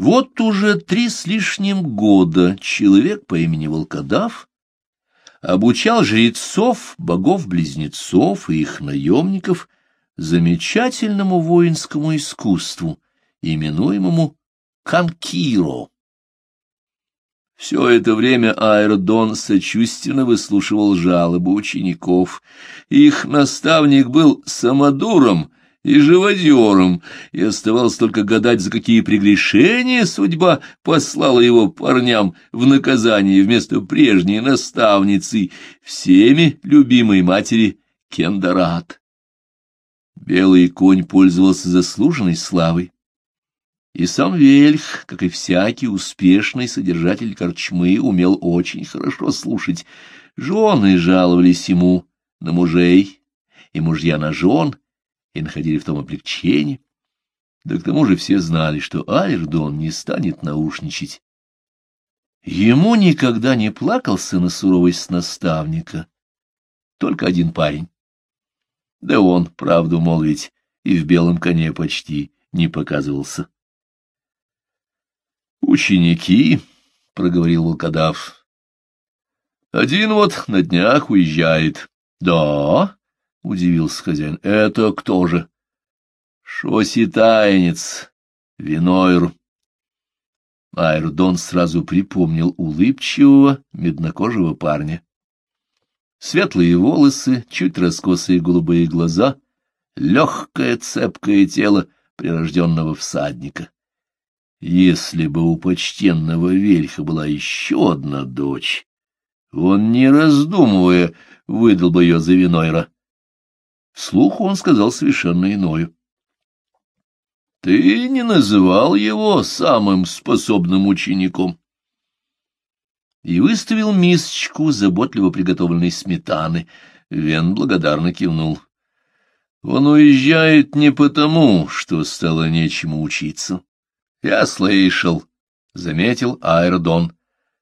Вот уже три с лишним года человек по имени Волкодав обучал жрецов, богов-близнецов и их наемников замечательному воинскому искусству, именуемому канкиро. Все это время Айрдон сочувственно выслушивал жалобы учеников. Их наставник был самодуром и живодером, и оставалось только гадать, за какие прегрешения судьба послала его парням в наказание вместо прежней наставницы, всеми любимой матери Кендарат. Белый конь пользовался заслуженной славой. И сам Вельх, как и всякий успешный содержатель корчмы, умел очень хорошо слушать. Жены жаловались ему на мужей, и мужья на жен, и находили в том облегчение. Да к тому же все знали, что Айрдон не станет наушничать. Ему никогда не плакался на суровость наставника, только один парень. Да он, правду молвить, и в белом коне почти не показывался. «Ученики», — проговорил волкодав, — «один вот на днях уезжает». «Да?» — удивился хозяин. — Это кто же? — Шоситаинец, Винойр. Айрдон сразу припомнил улыбчивого, меднокожего парня. Светлые волосы, чуть раскосые голубые глаза, легкое цепкое тело прирожденного всадника. Если бы у почтенного Вельха была еще одна дочь, он, не раздумывая, выдал бы ее за Винойра. Вслух он сказал совершенно иное. — Ты не называл его самым способным учеником. И выставил мисочку заботливо приготовленной сметаны. Вен благодарно кивнул. Он уезжает не потому, что стало нечему учиться. Я слышал, — заметил Айрдон.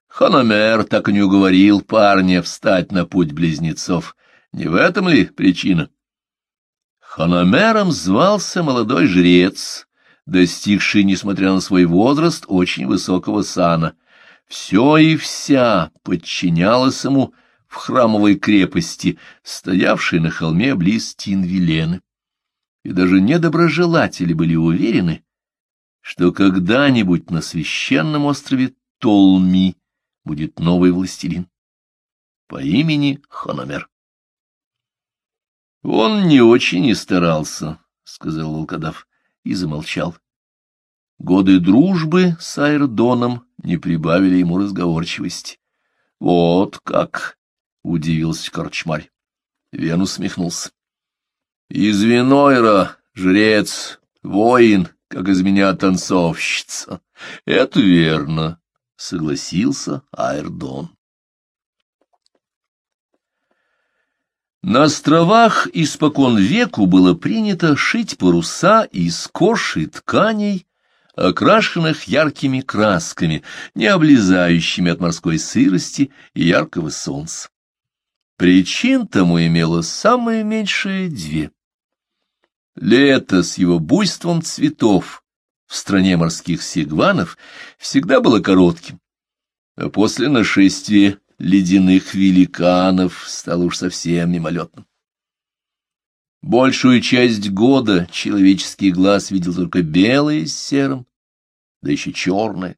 Хономер так и не уговорил парня встать на путь близнецов. Не в этом ли причина? — Хономером звался молодой жрец, достигший, несмотря на свой возраст, очень высокого сана. Все и вся подчинялось ему в храмовой крепости, стоявшей на холме близ Тинвилены. И даже недоброжелатели были уверены, что когда-нибудь на священном острове Толми будет новый властелин по имени Хономер. Он не очень и старался, — сказал волкодав и замолчал. Годы дружбы с Айрдоном не прибавили ему разговорчивости. — Вот как! — удивился корчмарь. Вен усмехнулся. — Из Винойра жрец, воин, как из меня танцовщица. — Это верно, — согласился Айрдон. На островах испокон веку было принято шить паруса из кож и тканей, окрашенных яркими красками, не облезающими от морской сырости и яркого солнца. Причин тому имело самое меньшее две. Лето с его буйством цветов в стране морских сигванов всегда было коротким, а после нашествия ледяных великанов стало уж совсем мимолетным. Большую часть года человеческий глаз видел только белое с серым, да еще черное.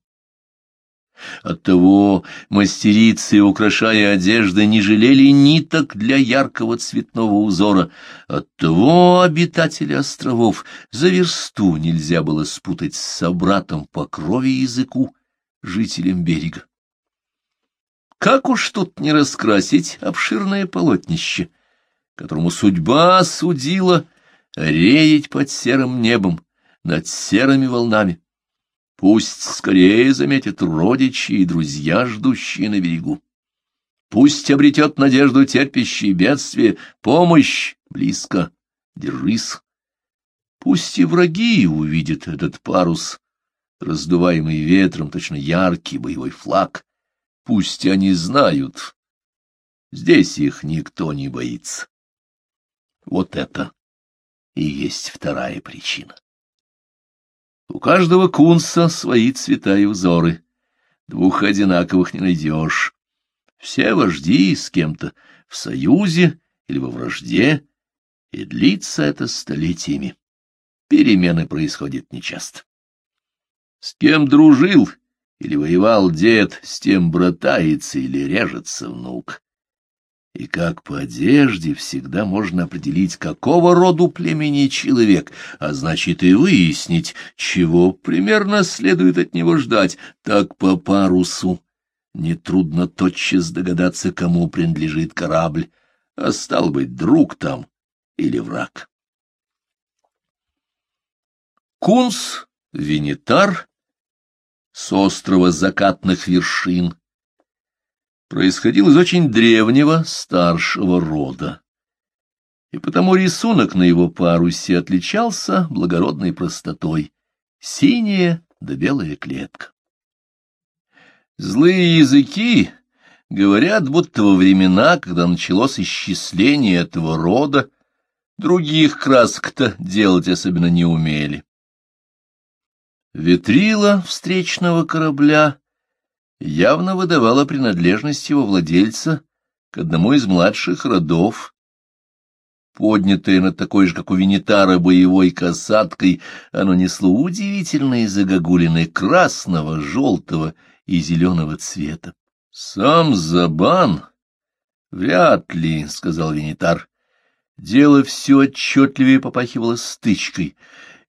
Оттого мастерицы, украшая одежды, не жалели ниток для яркого цветного узора. Оттого обитатели островов за версту нельзя было спутать с собратом по крови языку, жителем берега. Как уж тут не раскрасить обширное полотнище, которому судьба судила реять под серым небом, над серыми волнами. Пусть скорее заметят родичи и друзья, ждущие на берегу. Пусть обретет надежду терпящий бедствие, помощь близко, держись. Пусть и враги увидят этот парус, раздуваемый ветром, точно яркий боевой флаг, Пусть они знают. Здесь их никто не боится. Вот это и есть вторая причина. У каждого кунса свои цвета и узоры. Двух одинаковых не найдешь. Все вожди с кем-то в союзе или во вражде, и длится это столетиями. Перемены происходят нечасто. С кем дружил или воевал дед, с тем братается или режется внук. И как по одежде всегда можно определить, какого роду племени человек, а значит и выяснить, чего примерно следует от него ждать, так по парусу. Нетрудно тотчас догадаться, кому принадлежит корабль, а стал быть, друг там или враг. Кунс, Винитар, с острова закатных вершин, происходил из очень древнего старшего рода. И потому рисунок на его парусе отличался благородной простотой — синяя да белая клетка. Злые языки говорят, будто во времена, когда началось исчисление этого рода, других красок-то делать особенно не умели. Ветрила встречного корабля явно выдавала принадлежность его владельца к одному из младших родов. Поднятое над такой же, как у Венитара, боевой касаткой, оно несло удивительные загогулины красного, желтого и зеленого цвета. — Сам Забан? — Вряд ли, — сказал Венитар. Дело все отчетливее попахивало стычкой,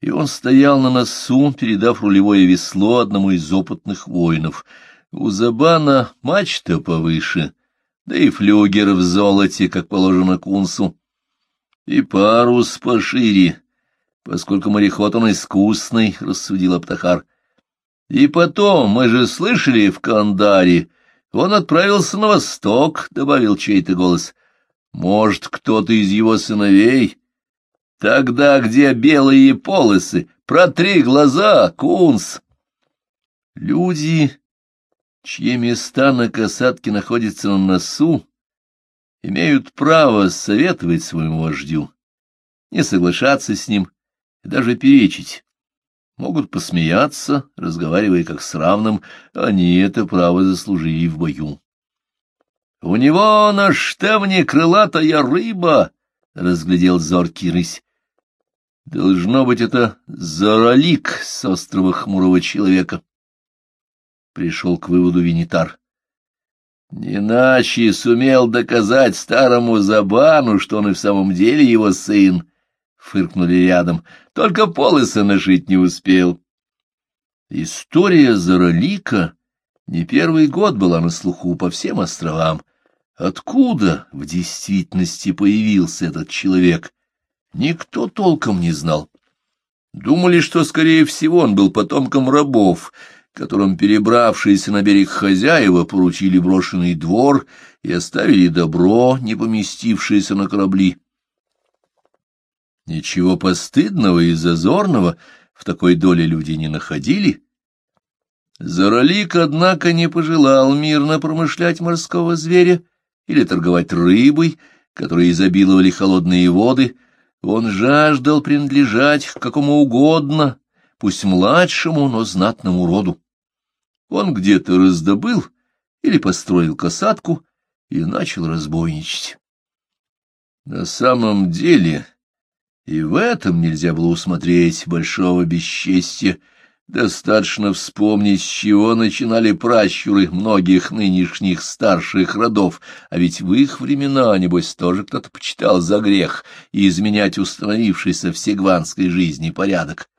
и он стоял на носу, передав рулевое весло одному из опытных воинов — у Забана мачта повыше, да и флюгер в золоте, как положено кунсу, и парус пошире, поскольку мореход он искусный, — рассудил Аптахар. И потом, мы же слышали в Кандаре, он отправился на восток, — добавил чей-то голос. Может, кто-то из его сыновей? Тогда где белые полосы? Протри глаза, кунс! Люди чьи места на касатке находятся на носу, имеют право советовать своему вождю, не соглашаться с ним и даже перечить. Могут посмеяться, разговаривая как с равным, они это право заслужили в бою. — У него на штевне крылатая рыба! — разглядел зоркий рысь. — Должно быть, это заролик с острова хмурого человека пришел к выводу Винитар. Не иначе сумел доказать старому Забану, что он и в самом деле его сын, — фыркнули рядом, — только полосы нашить не успел. История Заролика не первый год была на слуху по всем островам. Откуда в действительности появился этот человек, никто толком не знал. Думали, что, скорее всего, он был потомком рабов, которым перебравшиеся на берег хозяева поручили брошенный двор и оставили добро, не поместившееся на корабли. Ничего постыдного и зазорного в такой доле люди не находили. Заролик, однако, не пожелал мирно промышлять морского зверя или торговать рыбой, которой изобиловали холодные воды. Он жаждал принадлежать к какому угодно, пусть младшему, но знатному роду. Он где-то раздобыл или построил касатку и начал разбойничать. На самом деле и в этом нельзя было усмотреть большого бесчестия. Достаточно вспомнить, с чего начинали пращуры многих нынешних старших родов, а ведь в их времена, небось, тоже кто-то почитал за грех и изменять установившийся в сегванской жизни порядок.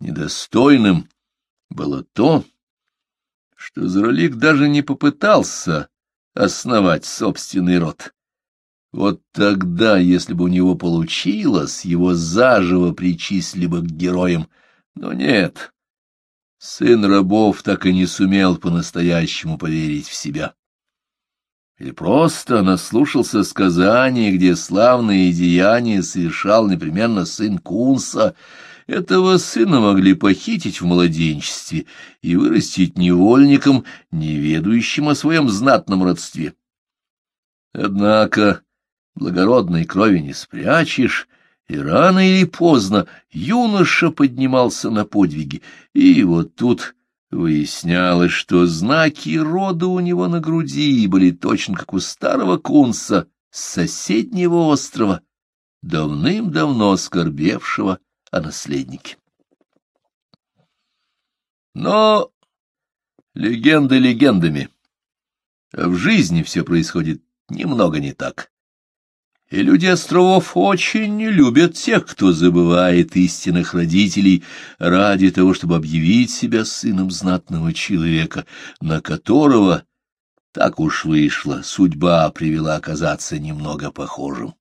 Недостойным было то, что Зролик даже не попытался основать собственный род. Вот тогда, если бы у него получилось, его заживо причислили бы к героям. Но нет, сын рабов так и не сумел по-настоящему поверить в себя. Или просто наслушался сказаний, где славные деяния совершал непременно сын Кунса — этого сына могли похитить в младенчестве и вырастить невольником, не ведающим о своем знатном родстве. Однако благородной крови не спрячешь, И рано или поздно юноша поднимался на подвиги, и вот тут выяснялось, что знаки рода у него на груди были точно как у старого кунса с соседнего острова, давным-давно скорбевшего о наследнике. Но легенды легендами, а в жизни все происходит немного не так. И люди островов очень не любят тех, кто забывает истинных родителей ради того, чтобы объявить себя сыном знатного человека, на которого, так уж вышло, судьба привела оказаться немного похожим.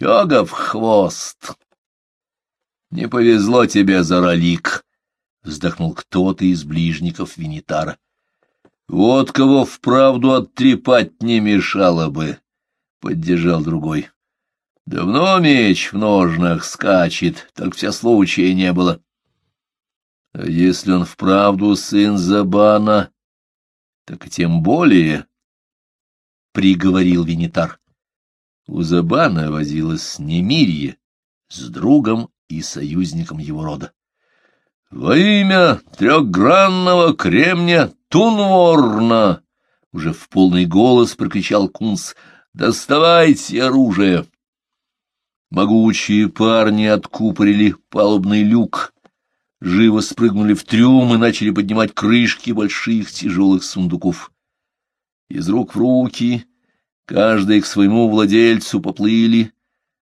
Йогов хвост! Не повезло тебе, Заралик! — вздохнул кто-то из ближников Винитара. Вот кого вправду оттрепать не мешало бы, — поддержал другой. Давно меч в ножнах скачет, так вся случая не было. А если он вправду сын Забана, так тем более, — приговорил Винитар. У Забана возилась Немирье с другом и союзником его рода. — Во имя трехгранного кремня Тунворна! — уже в полный голос прокричал Кунс. — Доставайте оружие! Могучие парни откупорили палубный люк, живо спрыгнули в трюм и начали поднимать крышки больших тяжелых сундуков. Из рук в руки Каждый к своему владельцу поплыли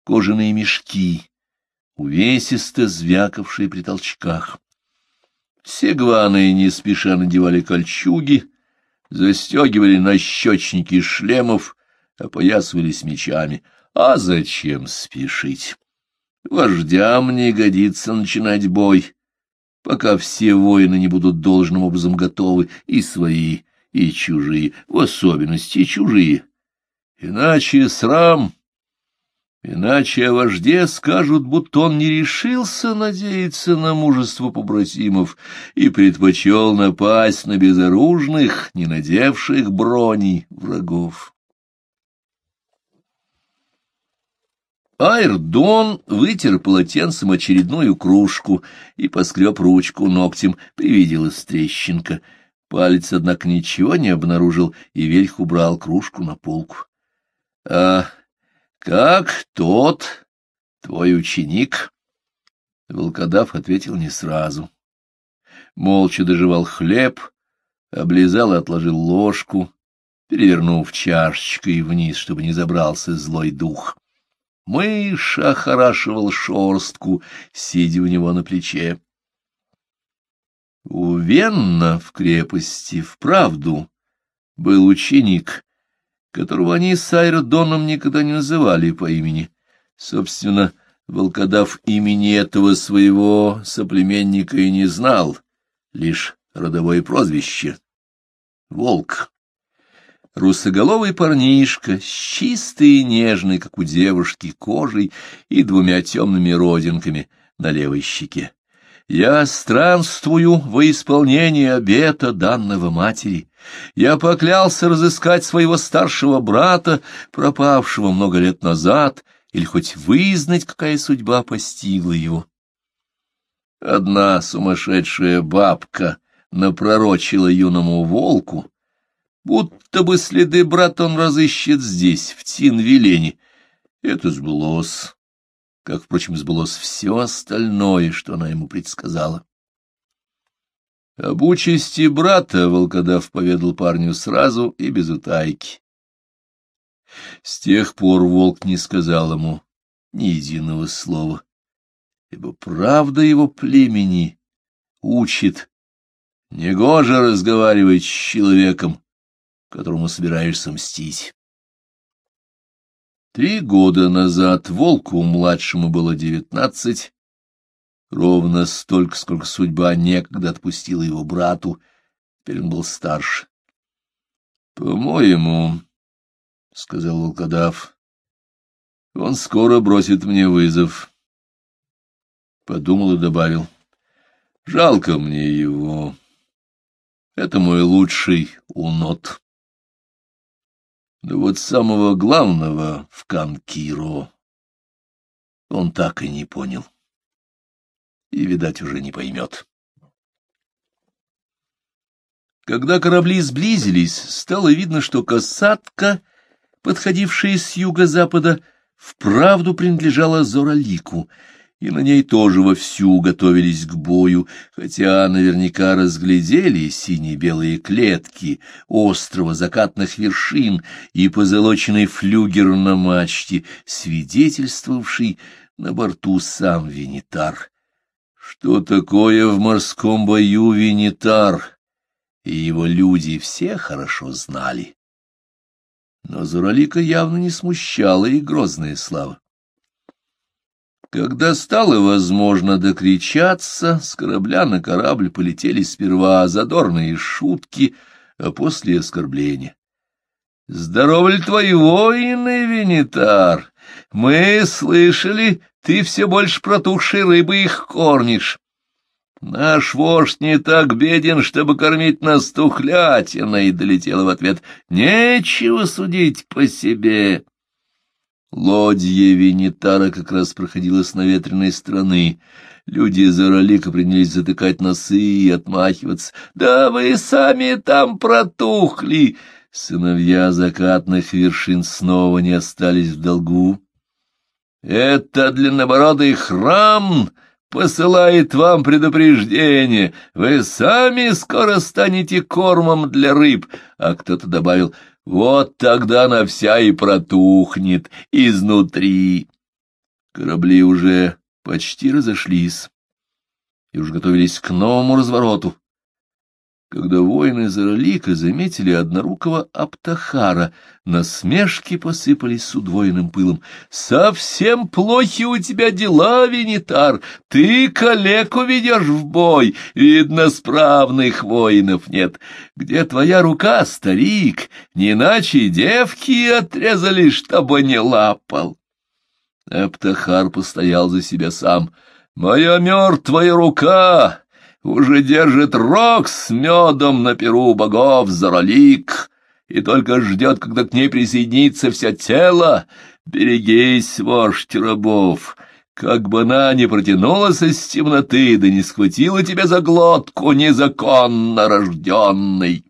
кожаные мешки, увесисто звякавшие при толчках. Все гваны не спеша надевали кольчуги, застегивали нащечники шлемов, опоясывались мечами. А зачем спешить? Вождям не годится начинать бой, пока все воины не будут должным образом готовы, и свои, и чужие, в особенности чужие. Иначе срам, иначе о вожде скажут, будто он не решился надеяться на мужество побратимов и предпочел напасть на безоружных, не надевших брони врагов. Айрдон вытер полотенцем очередную кружку и поскреб ручку ногтем, привиделась трещинка. Палец, однако, ничего не обнаружил, и Вельх убрал кружку на полку. — А как тот, твой ученик? Волкодав ответил не сразу. Молча доживал хлеб, облизал и отложил ложку, перевернув чашечкой вниз, чтобы не забрался злой дух. Мышь охорашивал шорстку, сидя у него на плече. У Венна в крепости вправду был ученик, которого они с Айрдоном никогда не называли по имени. Собственно, волкодав имени этого своего соплеменника и не знал, лишь родовое прозвище — Волк. Русоголовый парнишка, с чистой и нежной, как у девушки, кожей и двумя темными родинками на левой щеке. Я странствую во исполнение обета данного матери. Я поклялся разыскать своего старшего брата, пропавшего много лет назад, или хоть вызнать, какая судьба постигла его. Одна сумасшедшая бабка напророчила юному волку, будто бы следы брата он разыщет здесь, в Тинвилене. Это сбылось как, впрочем, сбылось все остальное, что она ему предсказала. Об участи брата волкодав поведал парню сразу и без утайки. С тех пор волк не сказал ему ни единого слова, ибо правда его племени учит негоже разговаривать с человеком, которому собираешься мстить. Три года назад Волку-младшему было девятнадцать, ровно столько, сколько судьба некогда отпустила его брату, теперь он был старше. — По-моему, — сказал волкодав, — он скоро бросит мне вызов. Подумал и добавил. — Жалко мне его. Это мой лучший унот. Да вот самого главного в Канкиро он так и не понял. И, видать, уже не поймет. Когда корабли сблизились, стало видно, что касатка, подходившая с юго-запада, вправду принадлежала Зоралику, и на ней тоже вовсю готовились к бою, хотя наверняка разглядели сине-белые клетки острова закатных вершин и позолоченный флюгер на мачте, свидетельствовавший на борту сам Венитар. Что такое в морском бою Венитар? И его люди все хорошо знали. Но Зуралика явно не смущала и грозная слава. Когда стало возможно докричаться, с корабля на корабль полетели сперва задорные шутки, а после оскорбления. — Здорово ли твои воины, Венитар? Мы слышали, ты все больше протухшей рыбы их кормишь. Наш вождь не так беден, чтобы кормить нас тухлятиной, — долетела в ответ. Нечего судить по себе. Лодья Венитара как раз проходила с наветренной стороны. Люди из Оролика принялись затыкать носы и отмахиваться. «Да вы сами там протухли!» Сыновья закатных вершин снова не остались в долгу. «Это длиннобородый храм!» посылает вам предупреждение. Вы сами скоро станете кормом для рыб. А кто-то добавил, вот тогда она вся и протухнет изнутри. Корабли уже почти разошлись и уж готовились к новому развороту когда воины Заралика заметили однорукого Аптахара, насмешки посыпались с удвоенным пылом. «Совсем плохи у тебя дела, Венитар! Ты калеку ведешь в бой! Видно, справных воинов нет! Где твоя рука, старик? Не иначе девки отрезали, чтобы не лапал!» Аптахар постоял за себя сам. «Моя мертвая рука!» Уже держит рог с медом на перу богов Заролик и только ждет, когда к ней присоединится все тело. Берегись, вождь рабов, как бы она ни протянулась из темноты, да не схватила тебя за глотку незаконно рожденный.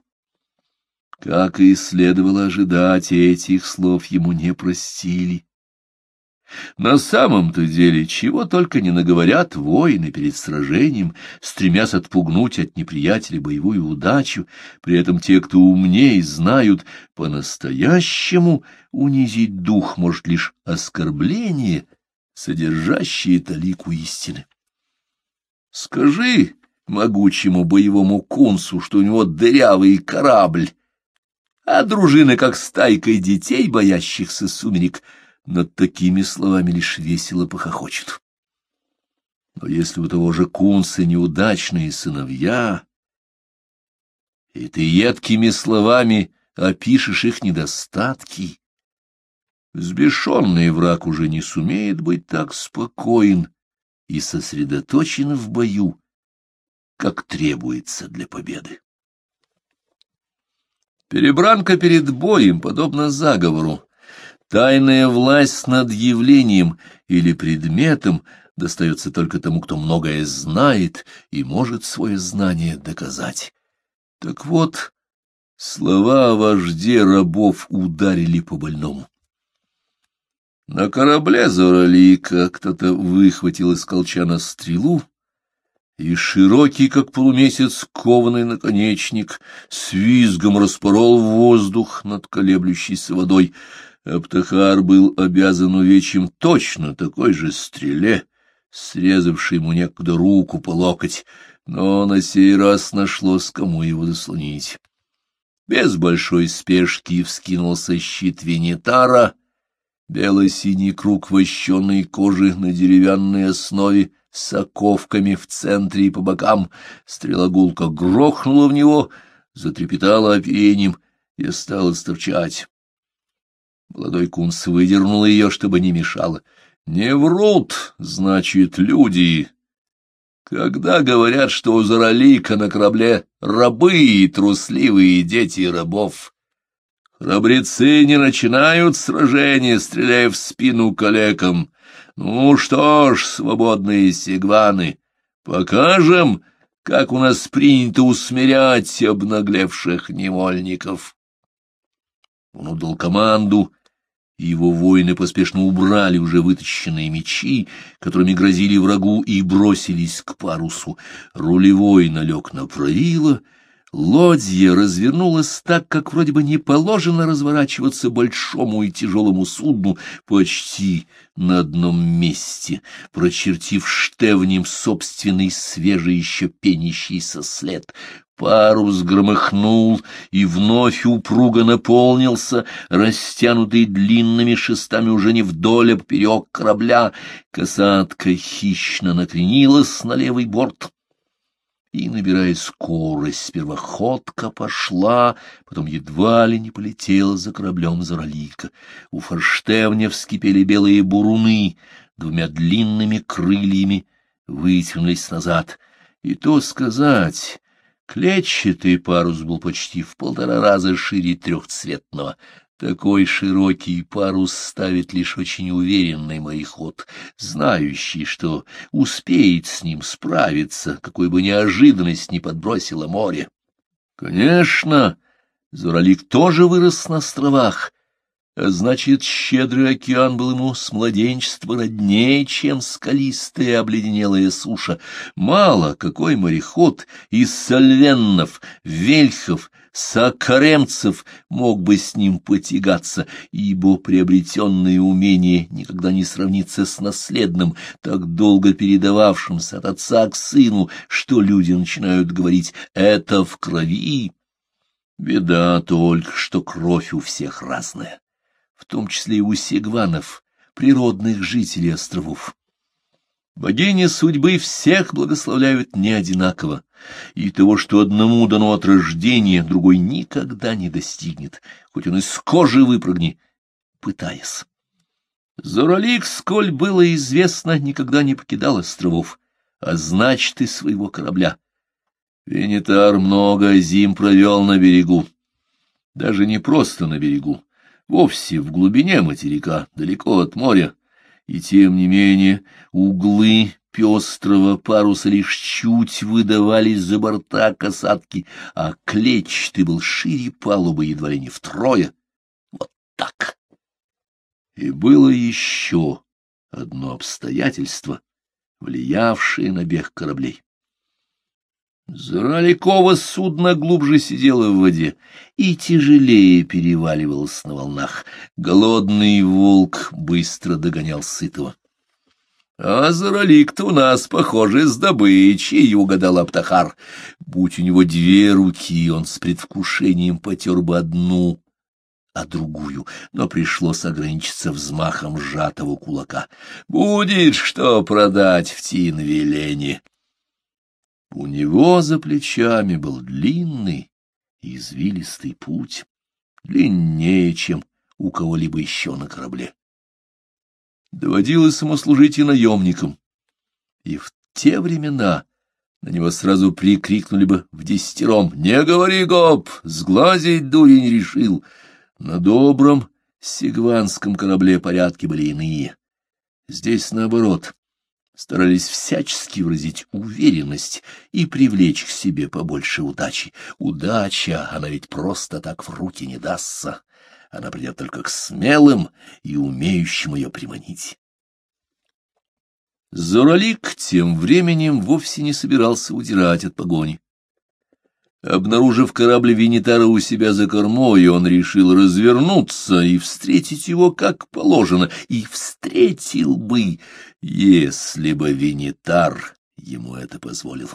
Как и следовало ожидать, этих слов ему не простили. На самом-то деле, чего только не наговорят воины перед сражением, стремясь отпугнуть от неприятеля боевую удачу, при этом те, кто умнее, знают, по-настоящему унизить дух может лишь оскорбление, содержащее талику истины. Скажи могучему боевому кунсу, что у него дырявый корабль, а дружина, как стайкой детей, боящихся сумерек, — над такими словами лишь весело похохочет. Но если у того же кунса неудачные сыновья, и ты едкими словами опишешь их недостатки, взбешенный враг уже не сумеет быть так спокоен и сосредоточен в бою, как требуется для победы. Перебранка перед боем подобна заговору, Тайная власть над явлением или предметом достается только тому, кто многое знает и может свое знание доказать. Так вот, слова о вожде рабов ударили по больному. На корабле Зоралика кто-то выхватил из колчана стрелу, и широкий, как полумесяц, кованый наконечник с визгом распорол воздух над колеблющейся водой — Аптахар был обязан увечьем точно такой же стреле, срезавшей ему некогда руку по локоть, но на сей раз нашлось, кому его заслонить. Без большой спешки вскинулся щит Венитара, бело-синий круг вощенной кожи на деревянной основе с оковками в центре и по бокам. Стрелогулка грохнула в него, затрепетала оперением и стала сторчать. Молодой кунс выдернул ее, чтобы не мешало. Не врут, значит, люди. Когда говорят, что у Заралика на корабле рабы и трусливые дети рабов, храбрецы не начинают сражение, стреляя в спину калекам, Ну что ж, свободные сигваны, покажем, как у нас принято усмирять обнаглевших невольников. Он отдал команду, его воины поспешно убрали уже вытащенные мечи, которыми грозили врагу, и бросились к парусу. Рулевой налег на правило — Лодья развернулась так, как вроде бы не положено разворачиваться большому и тяжелому судну почти на одном месте, прочертив штевнем собственный свежий еще пенящийся след. Парус громыхнул и вновь упруго наполнился, растянутый длинными шестами уже не вдоль, а поперек корабля. Касатка хищно накренилась на левый борт — и, набирая скорость, сперва ходка пошла, потом едва ли не полетела за кораблем Заролика. У форштевня вскипели белые буруны, двумя длинными крыльями вытянулись назад. И то сказать, клетчатый парус был почти в полтора раза шире трехцветного — такой широкий парус ставит лишь очень уверенный мореход, знающий, что успеет с ним справиться, какой бы неожиданность ни подбросило море. Конечно, Зуралик тоже вырос на островах, значит, щедрый океан был ему с младенчества роднее, чем скалистая обледенелая суша. Мало какой мореход из сальвеннов, вельхов, сокаремцев мог бы с ним потягаться, ибо приобретенное умение никогда не сравнится с наследным, так долго передававшимся от отца к сыну, что люди начинают говорить «это в крови». Беда только, что кровь у всех разная в том числе и у сегванов, природных жителей островов. Богини судьбы всех благословляют не одинаково, и того, что одному дано от рождения, другой никогда не достигнет, хоть он из кожи выпрыгни, пытаясь. Зоролик, сколь было известно, никогда не покидал островов, а значит, и своего корабля. Венитар много зим провел на берегу, даже не просто на берегу, вовсе в глубине материка, далеко от моря, и тем не менее углы пестрого паруса лишь чуть выдавались за борта касатки, а клетчатый был шире палубы едва ли не втрое. Вот так. И было еще одно обстоятельство, влиявшее на бег кораблей. Зараликова судно глубже сидело в воде и тяжелее переваливалось на волнах. Голодный волк быстро догонял сытого. — А Заралик-то у нас, похоже, с добычей, — угадал Аптахар. Будь у него две руки, он с предвкушением потер бы одну, а другую, но пришлось ограничиться взмахом сжатого кулака. — Будет что продать в Тинвилене. У него за плечами был длинный извилистый путь, длиннее, чем у кого-либо еще на корабле. Доводилось ему служить и наемником, и в те времена на него сразу прикрикнули бы в десятером «Не говори, гоп! Сглазить дурень решил!» На добром сигванском корабле порядки были иные. Здесь наоборот старались всячески выразить уверенность и привлечь к себе побольше удачи. Удача, она ведь просто так в руки не дастся. Она придет только к смелым и умеющим ее приманить. Зоралик тем временем вовсе не собирался удирать от погони. Обнаружив корабль Винитара у себя за кормой, он решил развернуться и встретить его как положено, и встретил бы, если бы Винитар ему это позволил.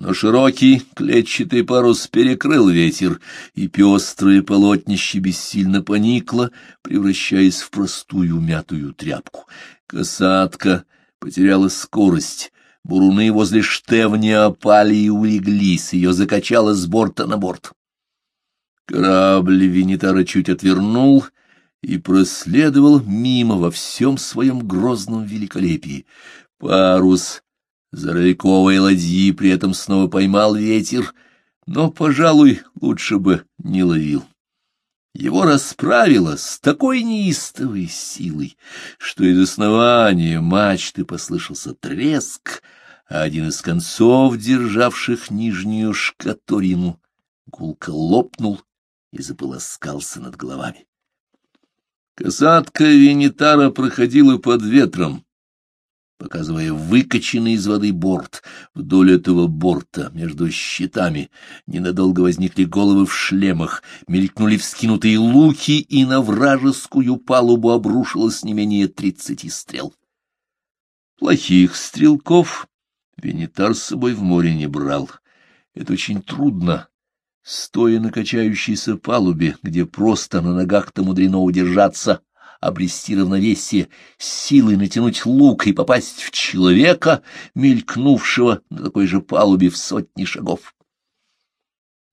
Но широкий клетчатый парус перекрыл ветер, и пестрое полотнище бессильно поникло, превращаясь в простую мятую тряпку. Касатка потеряла скорость, Буруны возле штевня опали и улеглись, ее закачало с борта на борт. Корабль Венитара чуть отвернул и проследовал мимо во всем своем грозном великолепии. Парус зарыковой ладьи при этом снова поймал ветер, но, пожалуй, лучше бы не ловил. Его расправило с такой неистовой силой, что из основания мачты послышался треск, а один из концов, державших нижнюю шкаторину, гулко лопнул и заполоскался над головами. Касатка Венитара проходила под ветром, показывая выкаченный из воды борт. Вдоль этого борта, между щитами, ненадолго возникли головы в шлемах, мелькнули вскинутые луки, и на вражескую палубу обрушилось не менее тридцати стрел. Плохих стрелков Венитар с собой в море не брал. Это очень трудно. Стоя на качающейся палубе, где просто на ногах-то мудрено удержаться, обрести равновесие, силой натянуть лук и попасть в человека, мелькнувшего на такой же палубе в сотни шагов.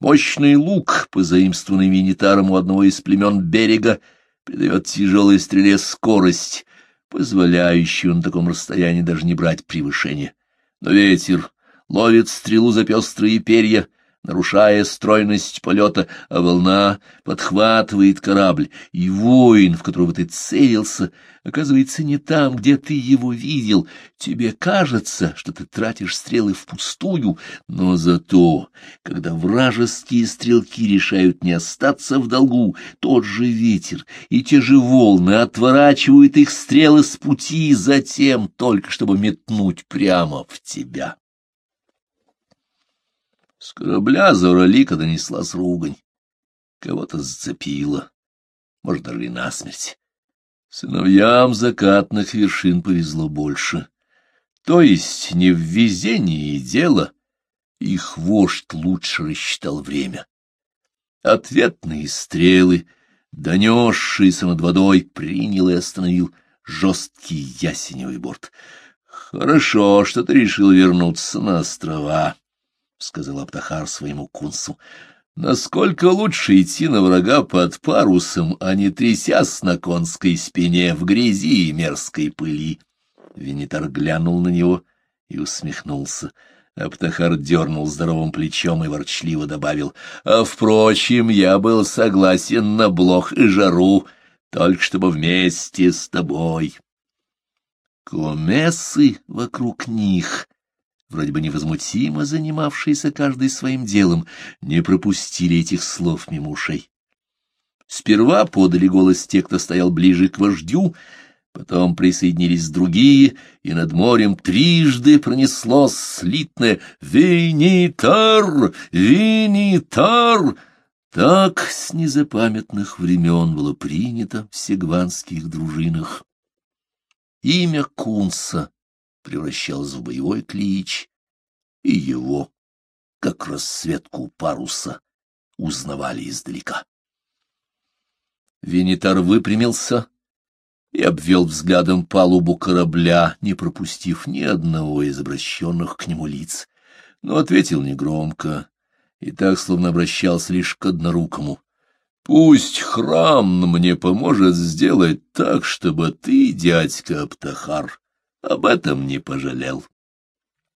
Мощный лук, позаимствованный Винитаром у одного из племен берега, придает тяжелой стреле скорость, позволяющую на таком расстоянии даже не брать превышение. Но ветер ловит стрелу за пестрые перья, нарушая стройность полета, а волна подхватывает корабль, и воин, в которого ты целился, оказывается не там, где ты его видел. Тебе кажется, что ты тратишь стрелы впустую, но зато, когда вражеские стрелки решают не остаться в долгу, тот же ветер и те же волны отворачивают их стрелы с пути затем, только чтобы метнуть прямо в тебя. С корабля Зауралика донеслась ругань. Кого-то зацепило, может, даже насмерть. Сыновьям закатных вершин повезло больше. То есть не в везении дело, их вождь лучше рассчитал время. Ответные стрелы, донесшиеся над водой, принял и остановил жесткий ясеневый борт. Хорошо, что ты решил вернуться на острова. — сказал Аптахар своему кунсу. — Насколько лучше идти на врага под парусом, а не трясясь на конской спине в грязи и мерзкой пыли? Венитар глянул на него и усмехнулся. Аптахар дернул здоровым плечом и ворчливо добавил. — А, впрочем, я был согласен на блох и жару, только чтобы вместе с тобой. Комесы вокруг них вроде бы невозмутимо занимавшиеся каждый своим делом, не пропустили этих слов мимо ушей. Сперва подали голос те, кто стоял ближе к вождю, потом присоединились другие, и над морем трижды пронеслось слитное «Винитар! Винитар!» Так с незапамятных времен было принято в сегванских дружинах. Имя Кунса превращалась в боевой клич, и его, как расцветку паруса, узнавали издалека. Венитар выпрямился и обвел взглядом палубу корабля, не пропустив ни одного из обращенных к нему лиц, но ответил негромко и так, словно обращался лишь к однорукому. «Пусть храм мне поможет сделать так, чтобы ты, дядька Аптахар, об этом не пожалел.